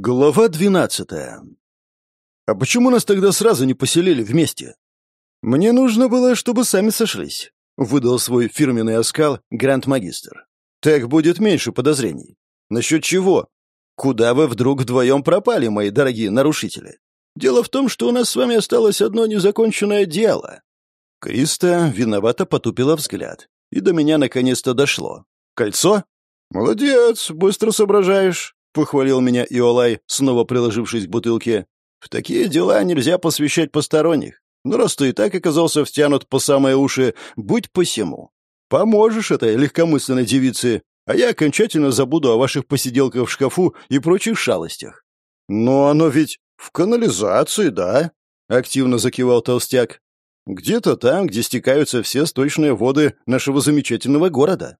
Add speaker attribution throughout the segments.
Speaker 1: Глава двенадцатая. А почему нас тогда сразу не поселили вместе? Мне нужно было, чтобы сами сошлись, выдал свой фирменный оскал Гранд-магистр. Так будет меньше подозрений. Насчет чего? Куда вы вдруг вдвоем пропали, мои дорогие нарушители? Дело в том, что у нас с вами осталось одно незаконченное дело. Криста виновато потупила взгляд, и до меня наконец-то дошло. Кольцо? Молодец, быстро соображаешь. — похвалил меня Иолай, снова приложившись к бутылке. «В такие дела нельзя посвящать посторонних. Но раз ты и так оказался втянут по самые уши, будь посему. Поможешь этой легкомысленной девице, а я окончательно забуду о ваших посиделках в шкафу и прочих шалостях». «Но оно ведь в канализации, да?» — активно закивал толстяк. «Где-то там, где стекаются все сточные воды нашего замечательного города.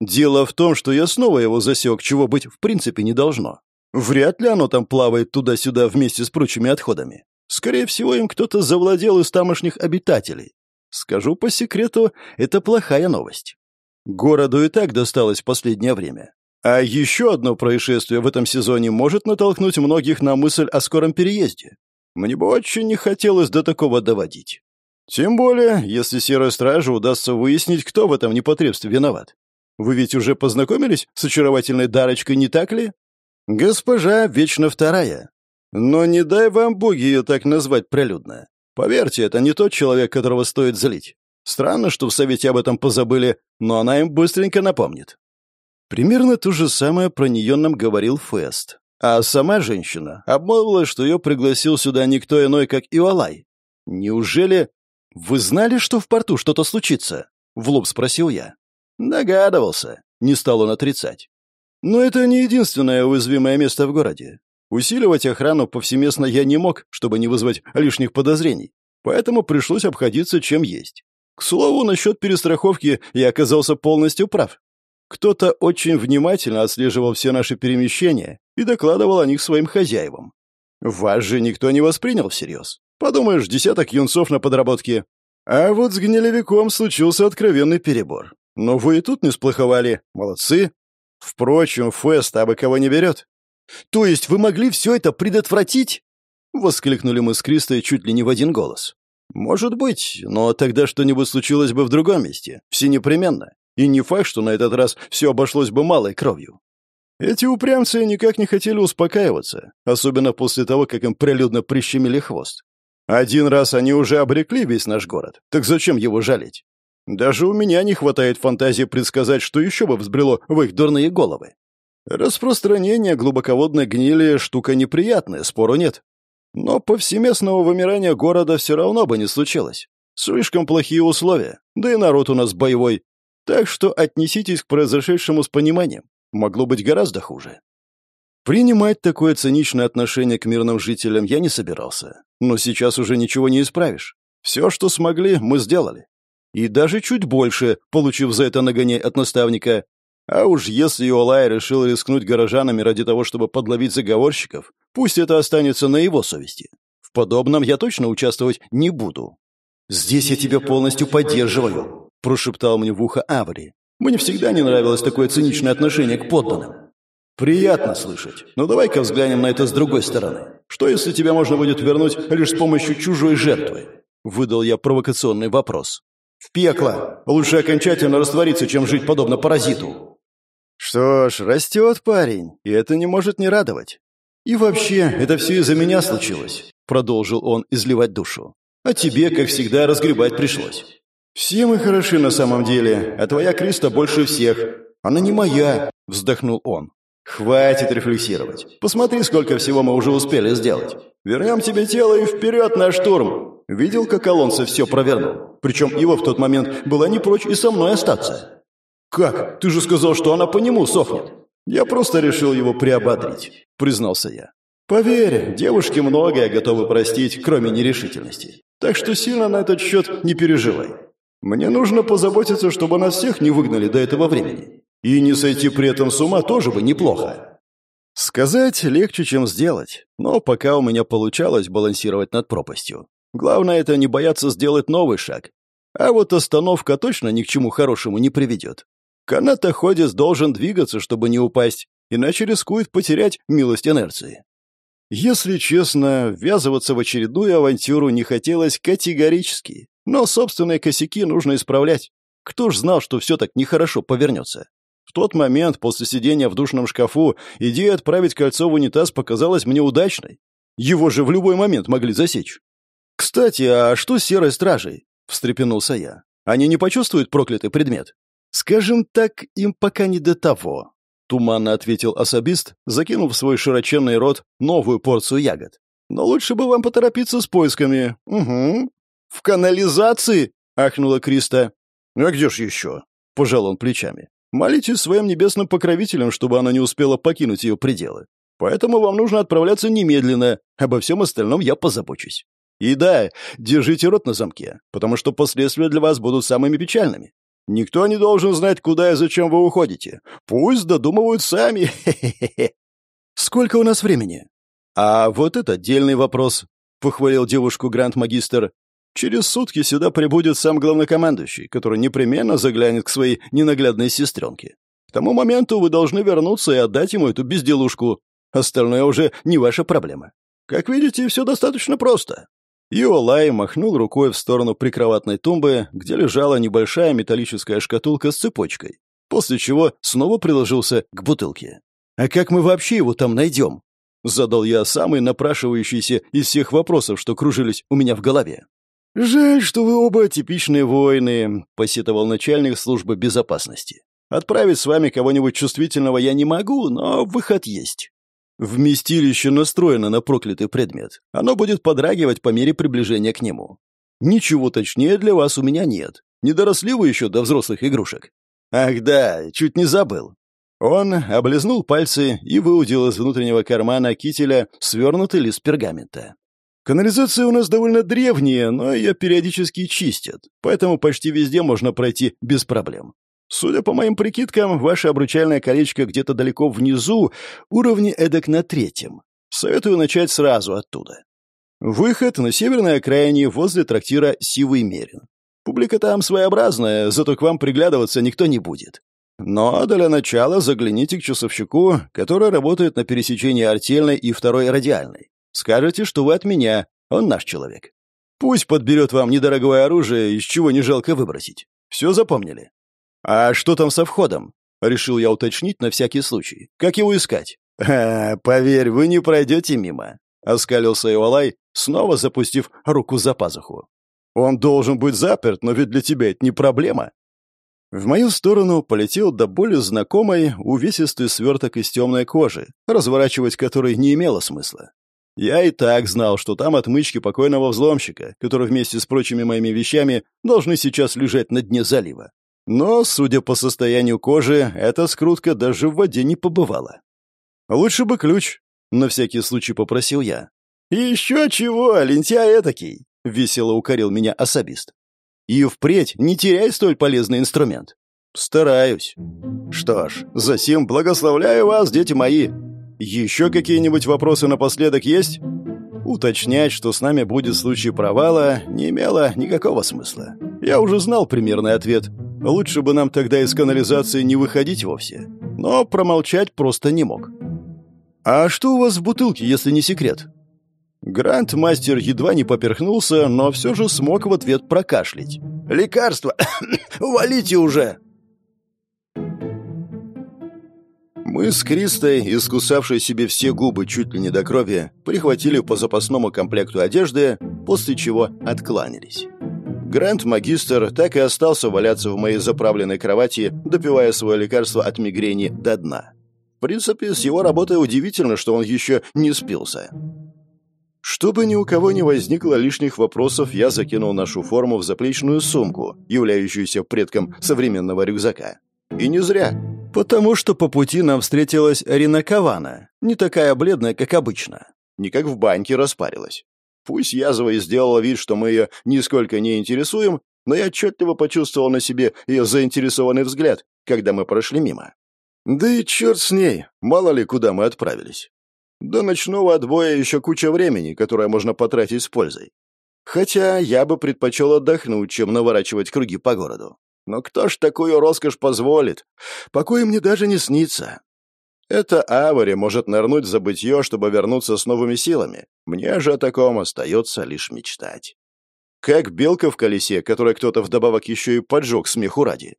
Speaker 1: Дело в том, что я снова его засек, чего быть в принципе не должно. Вряд ли оно там плавает туда-сюда вместе с прочими отходами. Скорее всего, им кто-то завладел из тамошних обитателей. Скажу по секрету, это плохая новость. Городу и так досталось в последнее время. А еще одно происшествие в этом сезоне может натолкнуть многих на мысль о скором переезде. Мне бы очень не хотелось до такого доводить. Тем более, если Серой Страже удастся выяснить, кто в этом непотребстве виноват. Вы ведь уже познакомились с очаровательной Дарочкой, не так ли? Госпожа вечно вторая. Но не дай вам боги ее так назвать прилюдно. Поверьте, это не тот человек, которого стоит злить. Странно, что в Совете об этом позабыли, но она им быстренько напомнит. Примерно то же самое про нее нам говорил Фест. А сама женщина обмолвилась, что ее пригласил сюда никто иной, как Иолай. Неужели... Вы знали, что в порту что-то случится? В лоб спросил я. Догадывался. Не стал он отрицать. Но это не единственное уязвимое место в городе. Усиливать охрану повсеместно я не мог, чтобы не вызвать лишних подозрений. Поэтому пришлось обходиться чем есть. К слову, насчет перестраховки я оказался полностью прав. Кто-то очень внимательно отслеживал все наши перемещения и докладывал о них своим хозяевам. Вас же никто не воспринял всерьез. Подумаешь, десяток юнцов на подработке. А вот с гнилевиком случился откровенный перебор. Но вы и тут не сплоховали. Молодцы. Впрочем, Фест абы кого не берет. То есть вы могли все это предотвратить? Воскликнули мы с Кристой чуть ли не в один голос. Может быть, но тогда что-нибудь случилось бы в другом месте. Все непременно. И не факт, что на этот раз все обошлось бы малой кровью. Эти упрямцы никак не хотели успокаиваться, особенно после того, как им прилюдно прищемили хвост. Один раз они уже обрекли весь наш город, так зачем его жалеть? Даже у меня не хватает фантазии предсказать, что еще бы взбрело в их дурные головы. Распространение глубоководной гнили — штука неприятная, спору нет. Но повсеместного вымирания города все равно бы не случилось. Слишком плохие условия, да и народ у нас боевой. Так что отнеситесь к произошедшему с пониманием. Могло быть гораздо хуже. Принимать такое циничное отношение к мирным жителям я не собирался. Но сейчас уже ничего не исправишь. Все, что смогли, мы сделали и даже чуть больше, получив за это нагоняй от наставника. А уж если Иолай решил рискнуть горожанами ради того, чтобы подловить заговорщиков, пусть это останется на его совести. В подобном я точно участвовать не буду. «Здесь я тебя полностью поддерживаю», — прошептал мне в ухо Аври. «Мне всегда не нравилось такое циничное отношение к подданным». «Приятно слышать. Но давай-ка взглянем на это с другой стороны. Что, если тебя можно будет вернуть лишь с помощью чужой жертвы?» Выдал я провокационный вопрос. В пекло. Лучше окончательно раствориться, чем жить подобно паразиту. Что ж, растет парень, и это не может не радовать. И вообще, это все из-за меня случилось, продолжил он изливать душу. А тебе, как всегда, разгребать пришлось. Все мы хороши на самом деле, а твоя Криста больше всех. Она не моя, вздохнул он. Хватит рефлексировать. Посмотри, сколько всего мы уже успели сделать. Вернем тебе тело и вперед на штурм. Видел, как Алонсо все провернул? Причем Ива в тот момент была не прочь и со мной остаться. «Как? Ты же сказал, что она по нему сохнет!» «Я просто решил его приободрить», — признался я. «Поверь, девушки многое готовы простить, кроме нерешительности. Так что сильно на этот счет не переживай. Мне нужно позаботиться, чтобы нас всех не выгнали до этого времени. И не сойти при этом с ума тоже бы неплохо». Сказать легче, чем сделать, но пока у меня получалось балансировать над пропастью. Главное — это не бояться сделать новый шаг. А вот остановка точно ни к чему хорошему не приведет. Канатоходец должен двигаться, чтобы не упасть, иначе рискует потерять милость инерции. Если честно, ввязываться в очередную авантюру не хотелось категорически, но собственные косяки нужно исправлять. Кто ж знал, что все так нехорошо повернется? В тот момент, после сидения в душном шкафу, идея отправить кольцо в унитаз показалась мне удачной. Его же в любой момент могли засечь. «Кстати, а что с серой стражей?» — встрепенулся я. «Они не почувствуют проклятый предмет?» «Скажем так, им пока не до того», — туманно ответил особист, закинув в свой широченный рот новую порцию ягод. «Но лучше бы вам поторопиться с поисками». «Угу». «В канализации?» — ахнула Криста. «А где ж еще?» — пожал он плечами. «Молитесь своим небесным покровителям, чтобы она не успела покинуть ее пределы. Поэтому вам нужно отправляться немедленно. Обо всем остальном я позабочусь. И да, держите рот на замке, потому что последствия для вас будут самыми печальными. Никто не должен знать, куда и зачем вы уходите. Пусть додумывают сами. Сколько у нас времени? А вот это отдельный вопрос, похвалил девушку гранд-магистр. Через сутки сюда прибудет сам главнокомандующий, который непременно заглянет к своей ненаглядной сестренке. К тому моменту вы должны вернуться и отдать ему эту безделушку. Остальное уже не ваша проблема. Как видите, все достаточно просто». Иолай махнул рукой в сторону прикроватной тумбы, где лежала небольшая металлическая шкатулка с цепочкой, после чего снова приложился к бутылке. «А как мы вообще его там найдем?» Задал я самый напрашивающийся из всех вопросов, что кружились у меня в голове. «Жаль, что вы оба типичные воины», — посетовал начальник службы безопасности. «Отправить с вами кого-нибудь чувствительного я не могу, но выход есть. Вместилище настроено на проклятый предмет. Оно будет подрагивать по мере приближения к нему. Ничего точнее для вас у меня нет. Не доросли вы еще до взрослых игрушек. Ах да, чуть не забыл. Он облизнул пальцы и выудил из внутреннего кармана кителя свернутый лист пергамента. Канализация у нас довольно древняя, но ее периодически чистят, поэтому почти везде можно пройти без проблем. Судя по моим прикидкам, ваше обручальное колечко где-то далеко внизу, уровне эдак на третьем. Советую начать сразу оттуда. Выход на северной окраине возле трактира «Сивый Мерин». Публика там своеобразная, зато к вам приглядываться никто не будет. Но для начала загляните к часовщику, который работает на пересечении артельной и второй радиальной. Скажете, что вы от меня, он наш человек. Пусть подберет вам недорогое оружие, из чего не жалко выбросить. Все запомнили? «А что там со входом?» — решил я уточнить на всякий случай. «Как его искать?» «А, поверь, вы не пройдете мимо», — оскалился Иолай, снова запустив руку за пазуху. «Он должен быть заперт, но ведь для тебя это не проблема». В мою сторону полетел до боли знакомый увесистый сверток из темной кожи, разворачивать который не имело смысла. Я и так знал, что там отмычки покойного взломщика, которые вместе с прочими моими вещами должны сейчас лежать на дне залива. Но, судя по состоянию кожи, эта скрутка даже в воде не побывала. «Лучше бы ключ», — на всякий случай попросил я. «Еще чего, лентяй этакий», — весело укорил меня особист. «И впредь не теряй столь полезный инструмент». «Стараюсь». «Что ж, засим благословляю вас, дети мои. Еще какие-нибудь вопросы напоследок есть?» Уточнять, что с нами будет в случае провала, не имело никакого смысла. Я уже знал примерный ответ — Лучше бы нам тогда из канализации не выходить вовсе. Но промолчать просто не мог. «А что у вас в бутылке, если не секрет?» Гранд-мастер едва не поперхнулся, но все же смог в ответ прокашлять. «Лекарство! Валите уже!» Мы с Кристой, искусавшей себе все губы чуть ли не до крови, прихватили по запасному комплекту одежды, после чего откланялись. Гранд-магистр так и остался валяться в моей заправленной кровати, допивая свое лекарство от мигрени до дна. В принципе, с его работой удивительно, что он еще не спился. Чтобы ни у кого не возникло лишних вопросов, я закинул нашу форму в заплечную сумку, являющуюся предком современного рюкзака. И не зря. Потому что по пути нам встретилась Рина Кавана, не такая бледная, как обычно. Не как в баньке распарилась. Пусть язва и сделала вид, что мы ее нисколько не интересуем, но я отчетливо почувствовал на себе ее заинтересованный взгляд, когда мы прошли мимо. Да и черт с ней, мало ли куда мы отправились. До ночного отбоя еще куча времени, которое можно потратить с пользой. Хотя я бы предпочел отдохнуть, чем наворачивать круги по городу. Но кто ж такую роскошь позволит? Покой мне даже не снится. Это Авари может нырнуть в забытье, чтобы вернуться с новыми силами. Мне же о таком остается лишь мечтать. Как белка в колесе, которой кто-то вдобавок еще и поджег смеху ради.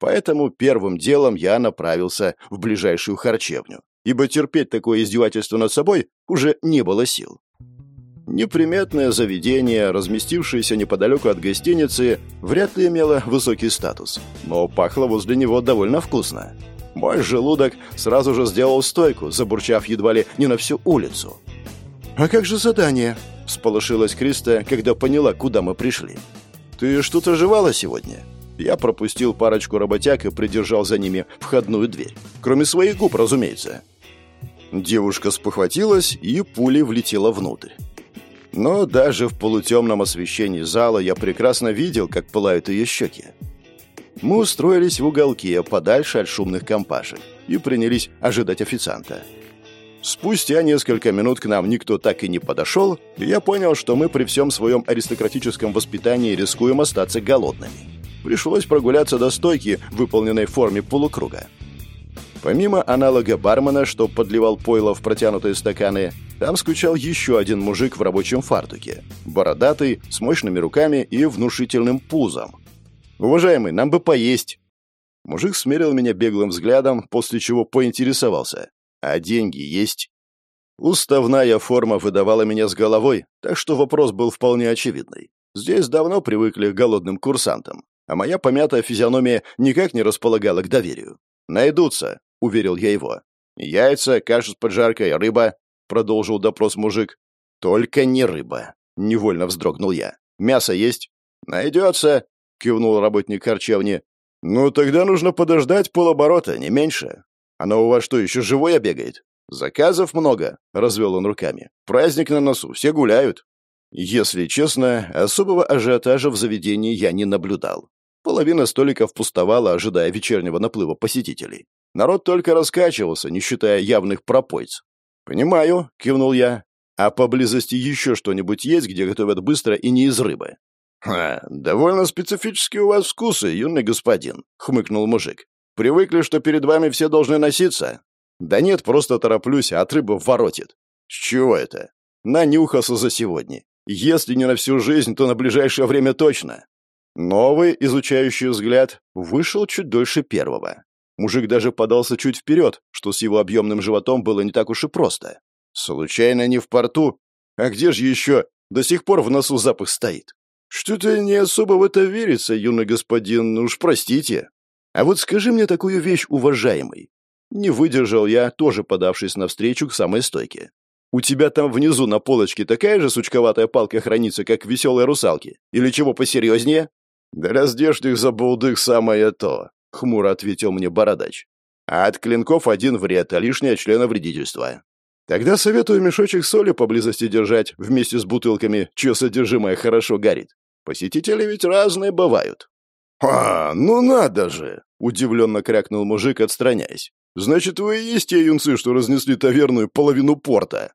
Speaker 1: Поэтому первым делом я направился в ближайшую харчевню, ибо терпеть такое издевательство над собой уже не было сил. Неприметное заведение, разместившееся неподалеку от гостиницы, вряд ли имело высокий статус, но пахло возле него довольно вкусно. Мой желудок сразу же сделал стойку, забурчав едва ли не на всю улицу. «А как же задание?» — всполошилась Криста, когда поняла, куда мы пришли. «Ты что-то жевала сегодня?» Я пропустил парочку работяг и придержал за ними входную дверь. Кроме своих губ, разумеется. Девушка спохватилась и пулей влетела внутрь. Но даже в полутемном освещении зала я прекрасно видел, как пылают ее щеки. Мы устроились в уголке, подальше от шумных компашек, и принялись ожидать официанта. Спустя несколько минут к нам никто так и не подошел, и я понял, что мы при всем своем аристократическом воспитании рискуем остаться голодными. Пришлось прогуляться до стойки, выполненной в форме полукруга. Помимо аналога бармена, что подливал пойло в протянутые стаканы, там скучал еще один мужик в рабочем фартуке. Бородатый, с мощными руками и внушительным пузом. «Уважаемый, нам бы поесть!» Мужик смерил меня беглым взглядом, после чего поинтересовался. «А деньги есть?» Уставная форма выдавала меня с головой, так что вопрос был вполне очевидный. Здесь давно привыкли к голодным курсантам, а моя помятая физиономия никак не располагала к доверию. «Найдутся», — уверил я его. «Яйца, каша с поджаркой, рыба», — продолжил допрос мужик. «Только не рыба», — невольно вздрогнул я. «Мясо есть?» «Найдется», — кивнул работник харчевни. «Ну, тогда нужно подождать полоборота, не меньше. Оно у вас что, еще живое бегает?» «Заказов много», — развел он руками. «Праздник на носу, все гуляют». Если честно, особого ажиотажа в заведении я не наблюдал. Половина столиков пустовала, ожидая вечернего наплыва посетителей. Народ только раскачивался, не считая явных пропойц. «Понимаю», — кивнул я. «А поблизости еще что-нибудь есть, где готовят быстро и не из рыбы?» «Ха, довольно специфические у вас вкусы, юный господин», — хмыкнул мужик. «Привыкли, что перед вами все должны носиться?» «Да нет, просто тороплюсь, а от рыбы воротит». «С чего это?» «Нанюхался за сегодня. Если не на всю жизнь, то на ближайшее время точно». Новый изучающий взгляд вышел чуть дольше первого. Мужик даже подался чуть вперед, что с его объемным животом было не так уж и просто. «Случайно не в порту? А где же еще? До сих пор в носу запах стоит». «Что-то не особо в это верится, юный господин, ну уж простите. А вот скажи мне такую вещь, уважаемый». Не выдержал я, тоже подавшись навстречу к самой стойке. «У тебя там внизу на полочке такая же сучковатая палка хранится, как в веселой русалке? Или чего посерьезнее?» «Для здешних забулдых самое то», — хмуро ответил мне бородач. «А от клинков один вред, а лишнее членовредительство. Тогда советую мешочек соли поблизости держать вместе с бутылками, чье содержимое хорошо горит. Посетители ведь разные бывают». «А, ну надо же!» — удивленно крякнул мужик, отстраняясь. «Значит, вы и есть те юнцы, что разнесли таверную половину порта?»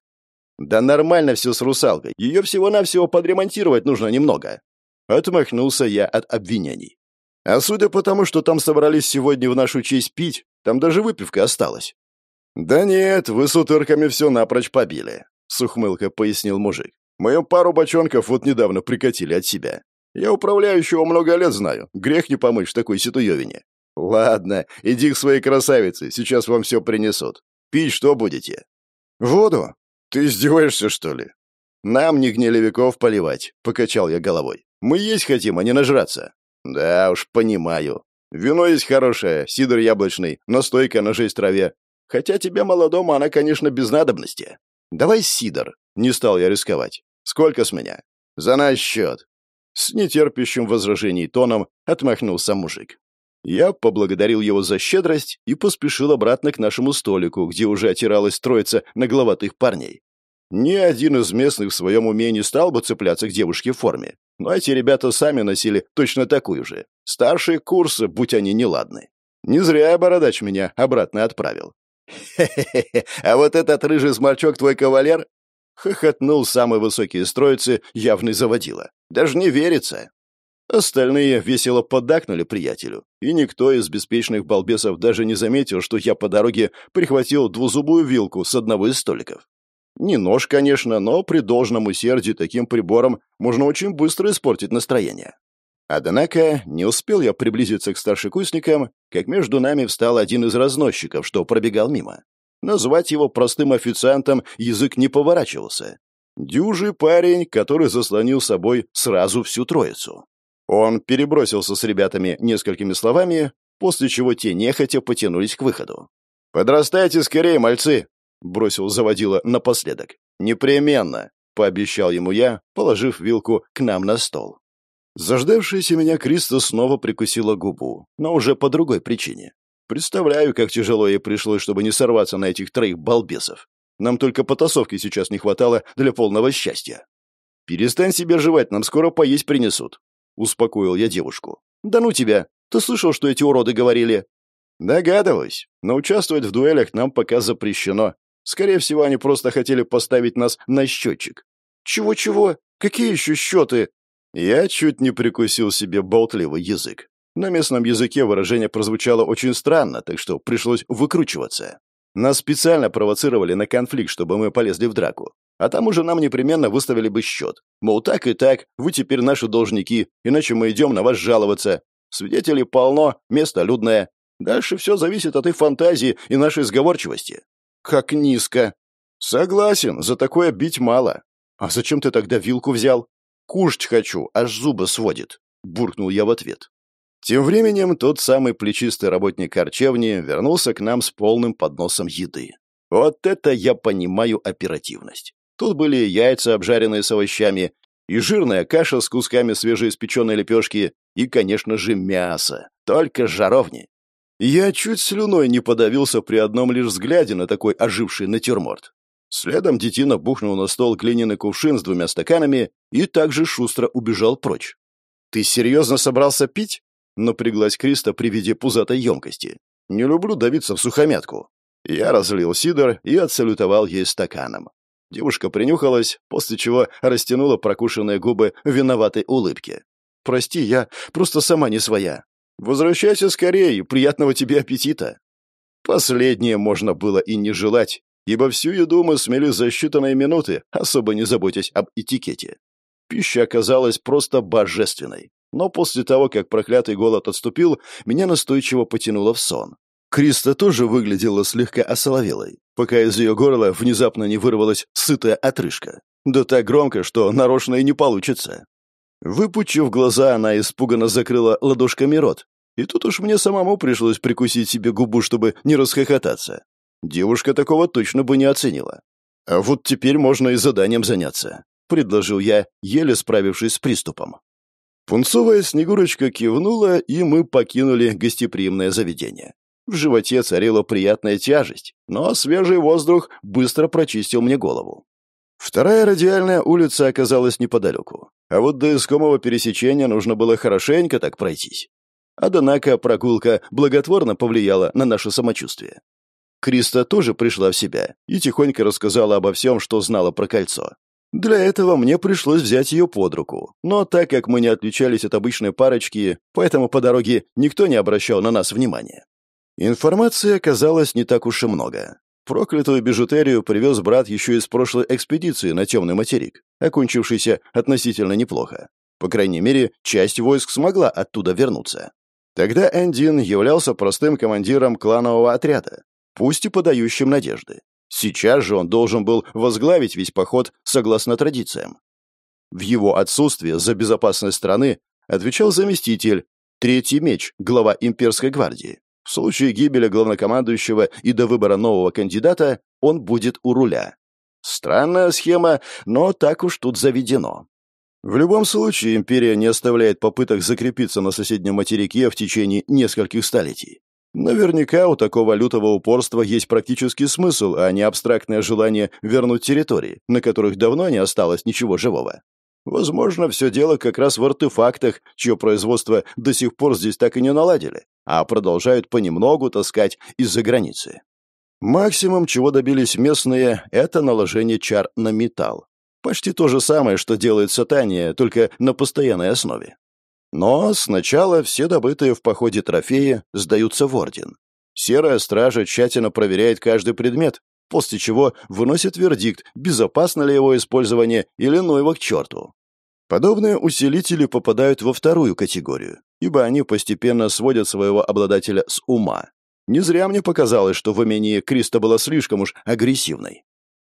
Speaker 1: «Да нормально все с русалкой. Ее всего-навсего подремонтировать нужно немного». Отмахнулся я от обвинений. «А судя по тому, что там собрались сегодня в нашу честь пить, там даже выпивка осталась». «Да нет, вы с утырками все напрочь побили», — с ухмылкой пояснил мужик. Мою пару бочонков вот недавно прикатили от себя. Я управляющего много лет знаю. Грех не помыть в такой ситуевине. Ладно, иди к своей красавице, сейчас вам все принесут. Пить что будете? Воду? Ты издеваешься, что ли? Нам не гнилевиков поливать, покачал я головой. Мы есть хотим, а не нажраться. Да уж, понимаю. Вино есть хорошее, сидр яблочный, настойка на жесть траве. Хотя тебе молодому она, конечно, без надобности. Давай сидр, не стал я рисковать. «Сколько с меня?» «За наш счет». С нетерпящим возражений тоном отмахнулся мужик. Я поблагодарил его за щедрость и поспешил обратно к нашему столику, где уже отиралась троица нагловатых парней. Ни один из местных в своем уме не стал бы цепляться к девушке в форме, но эти ребята сами носили точно такую же. Старшие курсы, будь они неладны. Не зря бородач меня обратно отправил. «Хе-хе-хе, а вот этот рыжий сморчок твой кавалер?» Хохотнул самый высокий из явный заводила. Даже не верится. Остальные весело поддакнули приятелю, и никто из беспечных балбесов даже не заметил, что я по дороге прихватил двузубую вилку с одного из столиков. Не нож, конечно, но при должном усердии таким прибором можно очень быстро испортить настроение. Однако не успел я приблизиться к старшекурсникам, как между нами встал один из разносчиков, что пробегал мимо. Назвать его простым официантом язык не поворачивался. Дюжий парень, который заслонил собой сразу всю троицу. Он перебросился с ребятами несколькими словами, после чего те нехотя потянулись к выходу. «Подрастайте скорее, мальцы!» — бросил заводила напоследок. «Непременно!» — пообещал ему я, положив вилку к нам на стол. Заждавшаяся меня Криста снова прикусила губу, но уже по другой причине. Представляю, как тяжело ей пришлось, чтобы не сорваться на этих троих балбесов. Нам только потасовки сейчас не хватало для полного счастья. «Перестань себе жевать, нам скоро поесть принесут», — успокоил я девушку. «Да ну тебя! Ты слышал, что эти уроды говорили?» «Догадываюсь, но участвовать в дуэлях нам пока запрещено. Скорее всего, они просто хотели поставить нас на счетчик». «Чего-чего? Какие еще счеты?» Я чуть не прикусил себе болтливый язык. На местном языке выражение прозвучало очень странно, так что пришлось выкручиваться. Нас специально провоцировали на конфликт, чтобы мы полезли в драку. А там уже нам непременно выставили бы счет. Мол, так и так, вы теперь наши должники, иначе мы идем на вас жаловаться. Свидетелей полно, место людное. Дальше все зависит от их фантазии и нашей сговорчивости. Как низко. Согласен, за такое бить мало. А зачем ты тогда вилку взял? Кушать хочу, аж зубы сводит», — буркнул я в ответ. Тем временем тот самый плечистый работник харчевни вернулся к нам с полным подносом еды. Вот это я понимаю оперативность. Тут были яйца, обжаренные с овощами, и жирная каша с кусками свежеиспеченной лепешки, и, конечно же, мясо. Только жаровни. Я чуть слюной не подавился при одном лишь взгляде на такой оживший натюрморт. Следом детина бухнул на стол глиняный кувшин с двумя стаканами и также шустро убежал прочь. «Ты серьезно собрался пить?» — напряглась Криста при виде пузатой емкости. «Не люблю давиться в сухомятку». Я разлил сидор и отсалютовал ей стаканом. Девушка принюхалась, после чего растянула прокушенные губы в виноватой улыбке. «Прости, я просто сама не своя. Возвращайся скорее, приятного тебе аппетита». Последнее можно было и не желать, ибо всю еду мы смели за считанные минуты, особо не заботясь об этикете. Пища оказалась просто божественной. Но после того, как проклятый голод отступил, меня настойчиво потянуло в сон. Криста тоже выглядела слегка осоловелой, пока из ее горла внезапно не вырвалась сытая отрыжка. Да так громко, что нарочно и не получится. Выпучив глаза, она испуганно закрыла ладошками рот. И тут уж мне самому пришлось прикусить себе губу, чтобы не расхохотаться. Девушка такого точно бы не оценила. А вот теперь можно и заданием заняться, предложил я, еле справившись с приступом. Пунцовая Снегурочка кивнула, и мы покинули гостеприимное заведение. В животе царила приятная тяжесть, но свежий воздух быстро прочистил мне голову. Вторая радиальная улица оказалась неподалеку, а вот до искомого пересечения нужно было хорошенько так пройтись. Однако прогулка благотворно повлияла на наше самочувствие. Криста тоже пришла в себя и тихонько рассказала обо всем, что знала про кольцо. Для этого мне пришлось взять ее под руку. Но так как мы не отличались от обычной парочки, поэтому по дороге никто не обращал на нас внимания. Информации оказалось не так уж и много. Проклятую бижутерию привез брат еще из прошлой экспедиции на темный материк, окончившейся относительно неплохо. По крайней мере, часть войск смогла оттуда вернуться. Тогда Эндин являлся простым командиром кланового отряда, пусть и подающим надежды. Сейчас же он должен был возглавить весь поход согласно традициям. В его отсутствие за безопасность страны отвечал заместитель, третий меч, глава имперской гвардии. В случае гибели главнокомандующего и до выбора нового кандидата он будет у руля. Странная схема, но так уж тут заведено. В любом случае, империя не оставляет попыток закрепиться на соседнем материке в течение нескольких столетий. Наверняка у такого лютого упорства есть практический смысл, а не абстрактное желание вернуть территории, на которых давно не осталось ничего живого. Возможно, все дело как раз в артефактах, чье производство до сих пор здесь так и не наладили, а продолжают понемногу таскать из-за границы. Максимум, чего добились местные, это наложение чар на металл. Почти то же самое, что делает Сатания, только на постоянной основе. Но сначала все добытые в походе трофеи сдаются в орден. Серая стража тщательно проверяет каждый предмет, после чего выносит вердикт, безопасно ли его использование или ну его к черту. Подобные усилители попадают во вторую категорию, ибо они постепенно сводят своего обладателя с ума. Не зря мне показалось, что в умении Криста была слишком уж агрессивной.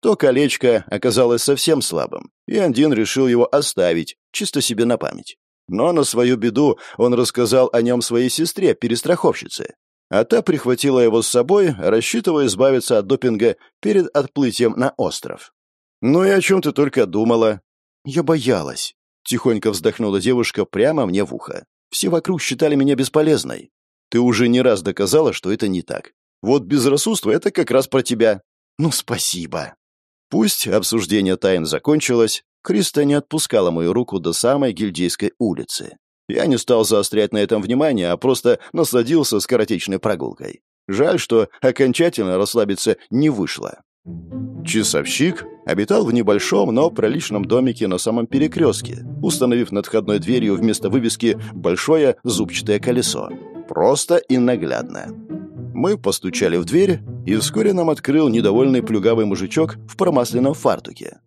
Speaker 1: То колечко оказалось совсем слабым, и Андин решил его оставить, чисто себе на память. Но на свою беду он рассказал о нем своей сестре, перестраховщице. А та прихватила его с собой, рассчитывая избавиться от допинга перед отплытием на остров. «Ну и о чем ты только думала?» «Я боялась», — тихонько вздохнула девушка прямо мне в ухо. «Все вокруг считали меня бесполезной. Ты уже не раз доказала, что это не так. Вот безрассудство — это как раз про тебя». «Ну, спасибо». Пусть обсуждение тайн закончилось, Криста не отпускала мою руку до самой Гильдейской улицы. Я не стал заострять на этом внимание, а просто насладился скоротечной прогулкой. Жаль, что окончательно расслабиться не вышло. Часовщик обитал в небольшом, но приличном домике на самом перекрестке, установив над входной дверью вместо вывески большое зубчатое колесо. Просто и наглядно. Мы постучали в дверь, и вскоре нам открыл недовольный плюгавый мужичок в промасленном фартуке.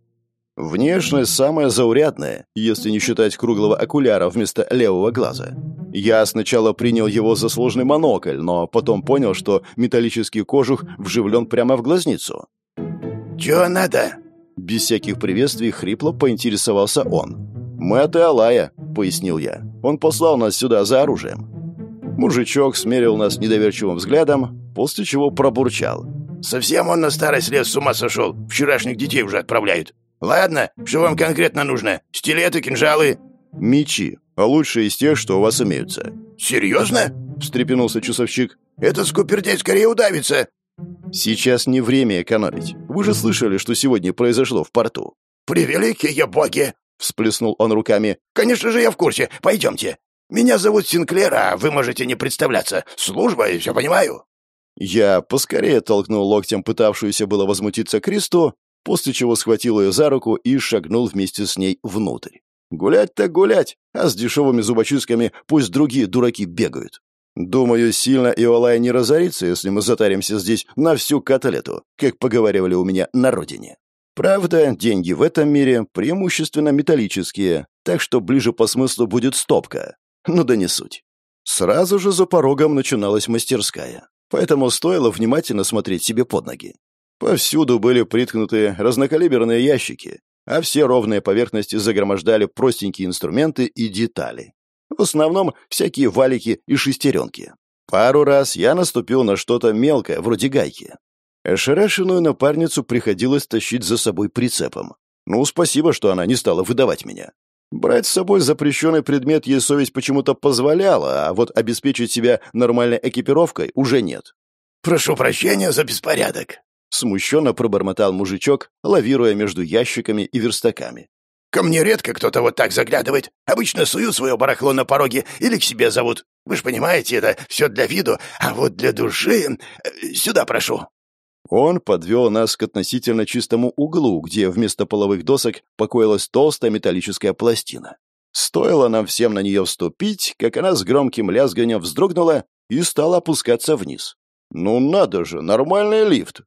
Speaker 1: Внешность самая заурядная, если не считать круглого окуляра вместо левого глаза. Я сначала принял его за сложный монокль, но потом понял, что металлический кожух вживлен прямо в глазницу.
Speaker 2: «Чего надо?»
Speaker 1: Без всяких приветствий хрипло поинтересовался он. «Мы от Алая», — пояснил я. «Он послал нас сюда за оружием». Мужичок смерил нас недоверчивым взглядом, после чего пробурчал.
Speaker 2: «Совсем он на старость лет с ума сошел. Вчерашних детей уже отправляют. «Ладно, что вам конкретно нужно? Стилеты, кинжалы?»
Speaker 1: «Мечи, а лучше из тех, что у вас имеются».
Speaker 2: «Серьезно?» — встрепенулся часовщик. «Это скупердей скорее удавится».
Speaker 1: «Сейчас не время экономить. Вы же слышали, что сегодня произошло в порту».
Speaker 2: «Превеликие боги!» — всплеснул он руками. «Конечно же я в курсе. Пойдемте. Меня зовут Синклер, а вы можете не представляться. Служба, и все понимаю».
Speaker 1: Я поскорее толкнул локтем пытавшуюся было возмутиться Кристу, после чего схватил ее за руку и шагнул вместе с ней внутрь. Гулять так гулять, а с дешевыми зубочистками пусть другие дураки бегают. Думаю, сильно Иолай не разорится, если мы затаримся здесь на всю котлету, как поговаривали у меня на родине. Правда, деньги в этом мире преимущественно металлические, так что ближе по смыслу будет стопка. Ну да не суть. Сразу же за порогом начиналась мастерская, поэтому стоило внимательно смотреть себе под ноги. Повсюду были приткнуты разнокалиберные ящики, а все ровные поверхности загромождали простенькие инструменты и детали. В основном всякие валики и шестеренки. Пару раз я наступил на что-то мелкое, вроде гайки. Ошарашенную напарницу приходилось тащить за собой прицепом. Ну, спасибо, что она не стала выдавать меня. Брать с собой запрещенный предмет ей совесть почему-то позволяла, а вот обеспечить себя нормальной экипировкой уже нет.
Speaker 2: «Прошу прощения за беспорядок»,
Speaker 1: Смущенно пробормотал мужичок, лавируя между ящиками и верстаками.
Speaker 2: «Ко мне редко кто-то вот так заглядывает. Обычно сую свое барахло на пороге или к себе зовут. Вы же понимаете, это все для виду, а вот для души... Э, сюда прошу».
Speaker 1: Он подвел нас к относительно чистому углу, где вместо половых досок покоилась толстая металлическая пластина. Стоило нам всем на нее вступить, как она с громким лязганием вздрогнула и стала опускаться вниз. «Ну надо же, нормальный лифт!»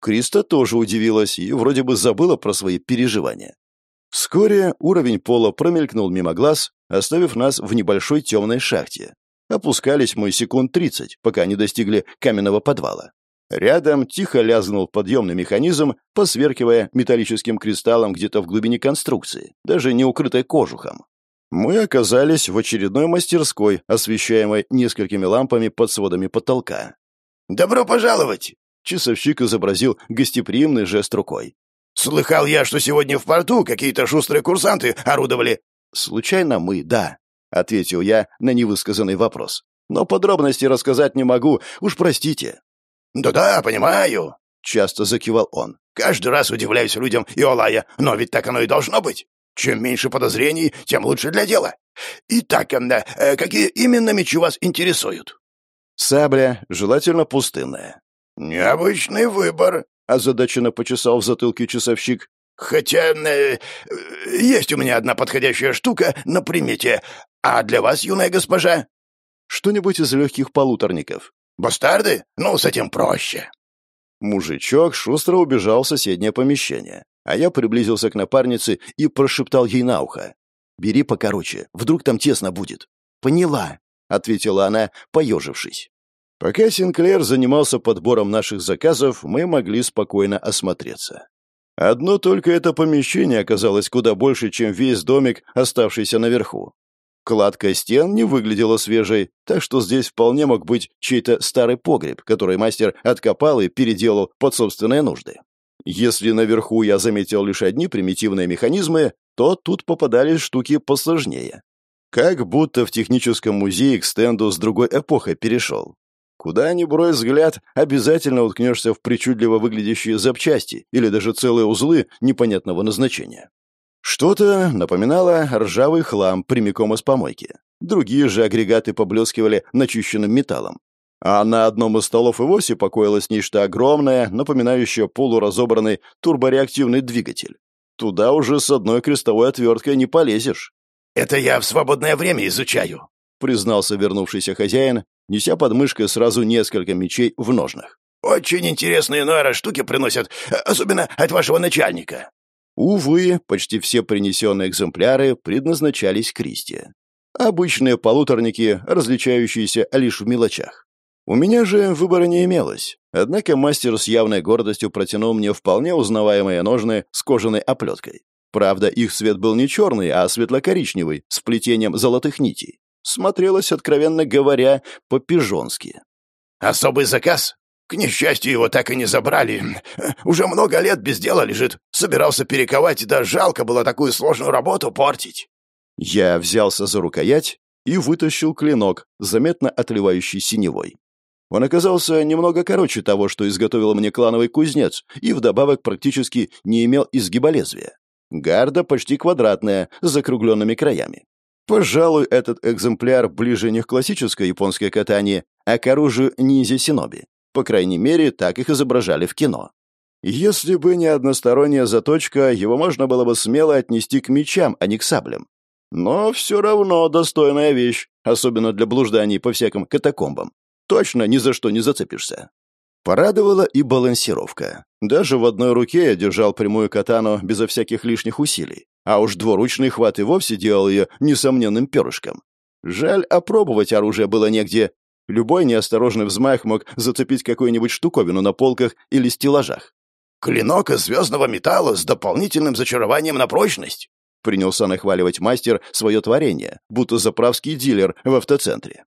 Speaker 1: Криста тоже удивилась и вроде бы забыла про свои переживания. Вскоре уровень пола промелькнул мимо глаз, оставив нас в небольшой темной шахте. Опускались мы секунд тридцать, пока не достигли каменного подвала. Рядом тихо лязнул подъемный механизм, посверкивая металлическим кристаллом где-то в глубине конструкции, даже не укрытой кожухом. Мы оказались в очередной мастерской, освещаемой несколькими лампами под сводами потолка.
Speaker 2: «Добро пожаловать!»
Speaker 1: Часовщик изобразил гостеприимный жест рукой.
Speaker 2: «Слыхал я, что сегодня в порту какие-то шустрые курсанты орудовали».
Speaker 1: «Случайно мы, да», — ответил я на невысказанный вопрос. «Но подробности рассказать не могу, уж простите».
Speaker 2: «Да-да, понимаю», — часто закивал он. «Каждый раз удивляюсь людям Иолая, но ведь так оно и должно быть. Чем меньше подозрений, тем лучше для дела. Итак, э, какие именно мечи вас интересуют?»
Speaker 1: «Сабля, желательно пустынная.
Speaker 2: «Необычный выбор», — озадаченно почесал в затылке часовщик. «Хотя э, есть у меня одна подходящая штука на примете. А для вас, юная госпожа?»
Speaker 1: «Что-нибудь из легких полуторников».
Speaker 2: «Бастарды? Ну, с этим проще».
Speaker 1: Мужичок шустро убежал в соседнее помещение, а я приблизился к напарнице и прошептал ей на ухо. «Бери покороче, вдруг там тесно будет». «Поняла», — ответила она, поежившись. Пока Синклер занимался подбором наших заказов, мы могли спокойно осмотреться. Одно только это помещение оказалось куда больше, чем весь домик, оставшийся наверху. Кладка стен не выглядела свежей, так что здесь вполне мог быть чей-то старый погреб, который мастер откопал и переделал под собственные нужды. Если наверху я заметил лишь одни примитивные механизмы, то тут попадались штуки посложнее. Как будто в техническом музее к стенду с другой эпохой перешел. Куда ни брось взгляд, обязательно уткнешься в причудливо выглядящие запчасти или даже целые узлы непонятного назначения. Что-то напоминало ржавый хлам прямиком из помойки. Другие же агрегаты поблескивали начищенным металлом. А на одном из столов и вовсе покоилось нечто огромное, напоминающее полуразобранный турбореактивный двигатель. Туда уже с одной крестовой отверткой не полезешь.
Speaker 2: «Это я в свободное время изучаю», — признался вернувшийся хозяин, неся под мышкой сразу несколько мечей в ножнах. «Очень интересные нойра штуки приносят, особенно от вашего начальника».
Speaker 1: Увы, почти все принесенные экземпляры предназначались Кристи. Обычные полуторники, различающиеся лишь в мелочах. У меня же выбора не имелось, однако мастер с явной гордостью протянул мне вполне узнаваемые ножны с кожаной оплеткой. Правда, их цвет был не черный, а светло-коричневый, с плетением золотых нитей. Смотрелось, откровенно говоря, по-пижонски.
Speaker 2: «Особый заказ? К несчастью, его так и не забрали. Уже много лет без дела лежит. Собирался перековать, да жалко было такую сложную работу портить».
Speaker 1: Я взялся за рукоять и вытащил клинок, заметно отливающий синевой. Он оказался немного короче того, что изготовил мне клановый кузнец, и вдобавок практически не имел изгиба лезвия. Гарда почти квадратная, с закругленными краями. Пожалуй, этот экземпляр ближе не к классической японской катании, а к оружию ниндзя-синоби. По крайней мере, так их изображали в кино. Если бы не односторонняя заточка, его можно было бы смело отнести к мечам, а не к саблям. Но все равно достойная вещь, особенно для блужданий по всяким катакомбам. Точно ни за что не зацепишься. Порадовала и балансировка. Даже в одной руке я держал прямую катану безо всяких лишних усилий, а уж двуручный хват и вовсе делал ее несомненным перышком. Жаль, опробовать оружие было негде, Любой неосторожный взмах мог зацепить какую-нибудь штуковину на полках или стеллажах.
Speaker 2: «Клинок из звездного металла с дополнительным зачарованием на прочность!»
Speaker 1: Принялся нахваливать мастер свое творение, будто заправский дилер в автоцентре.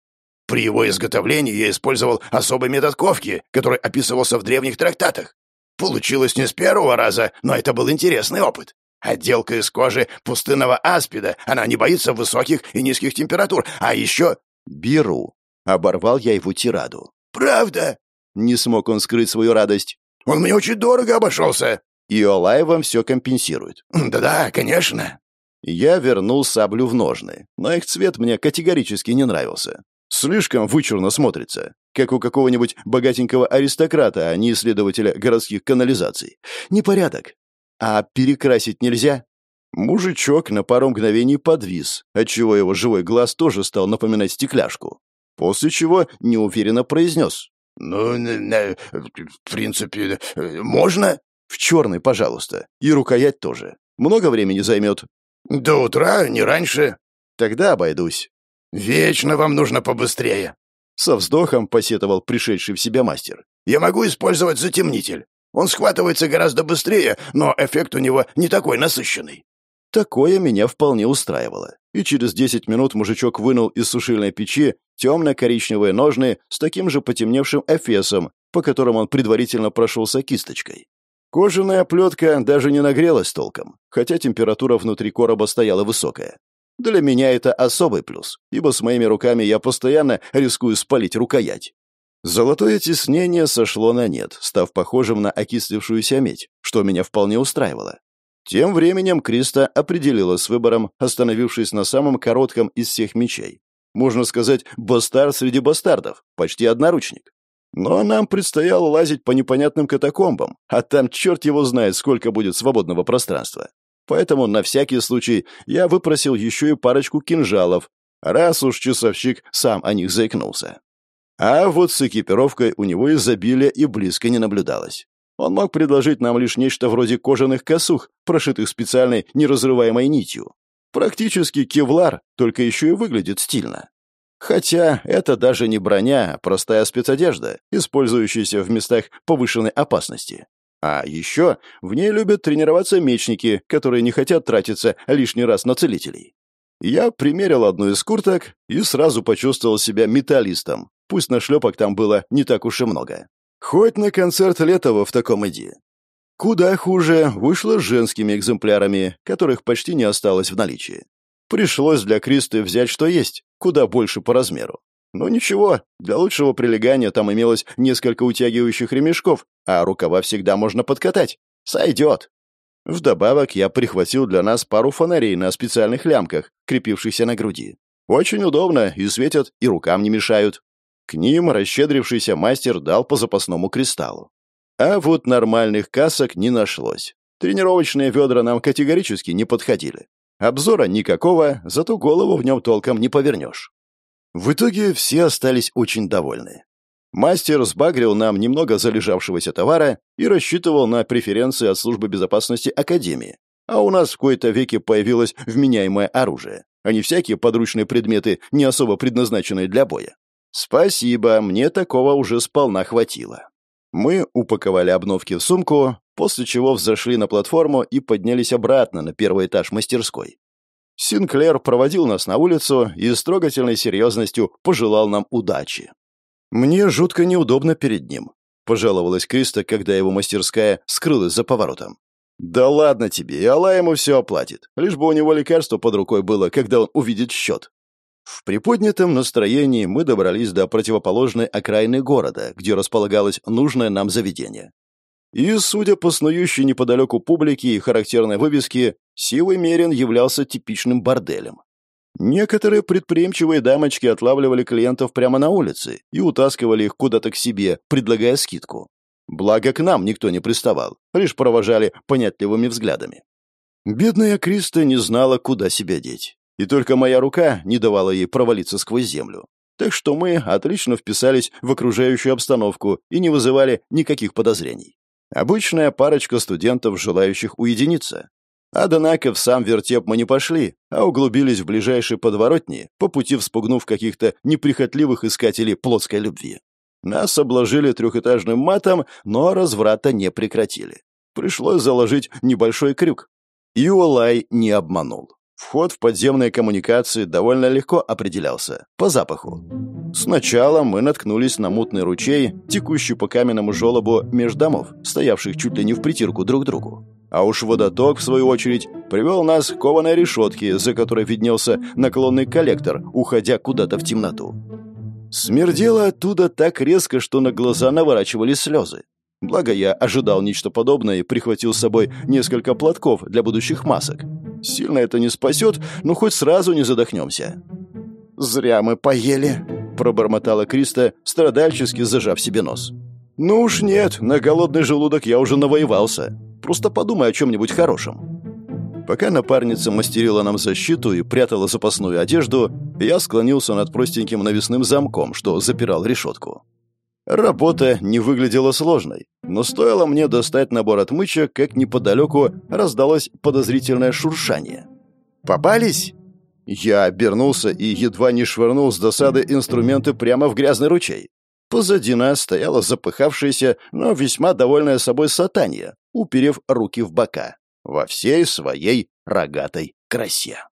Speaker 2: «При его изготовлении я использовал особый метод ковки, который описывался в древних трактатах. Получилось не с первого раза, но это был интересный опыт. Отделка из кожи пустынного аспида, она не боится высоких и низких температур, а еще...»
Speaker 1: «Беру», Оборвал я его тираду.
Speaker 2: «Правда?»
Speaker 1: Не смог он скрыть свою радость.
Speaker 2: «Он мне очень дорого обошелся».
Speaker 1: И Олай вам все компенсирует.
Speaker 2: «Да-да, конечно».
Speaker 1: Я вернул саблю в ножны, но их цвет мне категорически не нравился. Слишком вычурно смотрится, как у какого-нибудь богатенького аристократа, а не исследователя городских канализаций. Непорядок. А перекрасить нельзя? Мужичок на пару мгновений подвис, отчего его живой глаз тоже стал напоминать стекляшку после чего неуверенно произнес.
Speaker 2: «Ну, в принципе, можно?»
Speaker 1: «В черный, пожалуйста. И рукоять тоже. Много времени займет?»
Speaker 2: «До утра, не раньше».
Speaker 1: «Тогда обойдусь».
Speaker 2: «Вечно вам нужно побыстрее».
Speaker 1: Со вздохом посетовал пришедший в себя мастер.
Speaker 2: «Я могу использовать затемнитель. Он схватывается гораздо быстрее, но эффект у него не такой насыщенный».
Speaker 1: Такое меня вполне устраивало. И через десять минут мужичок вынул из сушильной печи темно-коричневые ножны с таким же потемневшим эфесом, по которым он предварительно прошелся кисточкой. Кожаная плетка даже не нагрелась толком, хотя температура внутри короба стояла высокая. Для меня это особый плюс, ибо с моими руками я постоянно рискую спалить рукоять. Золотое тиснение сошло на нет, став похожим на окислившуюся медь, что меня вполне устраивало. Тем временем Криста определила с выбором, остановившись на самом коротком из всех мечей. Можно сказать, бастард среди бастардов, почти одноручник. Но нам предстояло лазить по непонятным катакомбам, а там черт его знает, сколько будет свободного пространства. Поэтому на всякий случай я выпросил еще и парочку кинжалов, Раз уж часовщик сам о них заикнулся. А вот с экипировкой у него изобилия и близко не наблюдалось. Он мог предложить нам лишь нечто вроде кожаных косух, прошитых специальной неразрываемой нитью. Практически кевлар, только еще и выглядит стильно. Хотя это даже не броня, а простая спецодежда, использующаяся в местах повышенной опасности. А еще в ней любят тренироваться мечники, которые не хотят тратиться лишний раз на целителей. Я примерил одну из курток и сразу почувствовал себя металлистом, пусть на шлепок там было не так уж и много. Хоть на концерт Летова в таком иди. Куда хуже вышло с женскими экземплярами, которых почти не осталось в наличии. Пришлось для Кристы взять что есть, куда больше по размеру. Но ничего, для лучшего прилегания там имелось несколько утягивающих ремешков, а рукава всегда можно подкатать. Сойдет. Вдобавок я прихватил для нас пару фонарей на специальных лямках, крепившихся на груди. Очень удобно, и светят, и рукам не мешают. К ним расщедрившийся мастер дал по запасному кристаллу. А вот нормальных касок не нашлось. Тренировочные ведра нам категорически не подходили. Обзора никакого, зато голову в нем толком не повернешь. В итоге все остались очень довольны. Мастер сбагрил нам немного залежавшегося товара и рассчитывал на преференции от службы безопасности Академии. А у нас в кои-то веке появилось вменяемое оружие, а не всякие подручные предметы, не особо предназначенные для боя. Спасибо, мне такого уже сполна хватило. Мы упаковали обновки в сумку, после чего взошли на платформу и поднялись обратно на первый этаж мастерской. Синклер проводил нас на улицу и с трогательной серьезностью пожелал нам удачи. «Мне жутко неудобно перед ним», — пожаловалась Криста, когда его мастерская скрылась за поворотом. «Да ладно тебе, и Алла ему все оплатит, лишь бы у него лекарство под рукой было, когда он увидит счет». В приподнятом настроении мы добрались до противоположной окраины города, где располагалось нужное нам заведение. И, судя по снующей неподалеку публике и характерной вывеске, Сивый Мерин являлся типичным борделем. Некоторые предприимчивые дамочки отлавливали клиентов прямо на улице и утаскивали их куда-то к себе, предлагая скидку. Благо к нам никто не приставал, лишь провожали понятливыми взглядами. Бедная Криста не знала, куда себя деть. И только моя рука не давала ей провалиться сквозь землю. Так что мы отлично вписались в окружающую обстановку и не вызывали никаких подозрений. Обычная парочка студентов, желающих уединиться. Однако в сам вертеп мы не пошли, а углубились в ближайшие подворотни, по пути вспугнув каких-то неприхотливых искателей плотской любви. Нас обложили трехэтажным матом, но разврата не прекратили. Пришлось заложить небольшой крюк. И Олай не обманул. Вход в подземные коммуникации довольно легко определялся, по запаху. Сначала мы наткнулись на мутный ручей, текущий по каменному желобу меж домов, стоявших чуть ли не в притирку друг к другу. А уж водоток, в свою очередь, привел нас к кованой решетке, за которой виднелся наклонный коллектор, уходя куда-то в темноту. Смердело оттуда так резко, что на глаза наворачивали слезы. Благо я ожидал нечто подобное и прихватил с собой несколько платков для будущих масок. Сильно это не спасет, но хоть сразу не задохнемся. «Зря мы поели», — пробормотала Криста, страдальчески зажав себе нос. «Ну уж нет, на голодный желудок я уже навоевался. Просто подумай о чем-нибудь хорошем». Пока напарница мастерила нам защиту и прятала запасную одежду, я склонился над простеньким навесным замком, что запирал решетку. Работа не выглядела сложной, но стоило мне достать набор отмычек, как неподалеку раздалось подозрительное шуршание. «Попались?» Я обернулся и едва не швырнул с досады инструменты прямо в грязный ручей. Позади нас стояла запыхавшаяся, но весьма довольная собой сатанья, уперев руки в бока, во всей своей рогатой красе.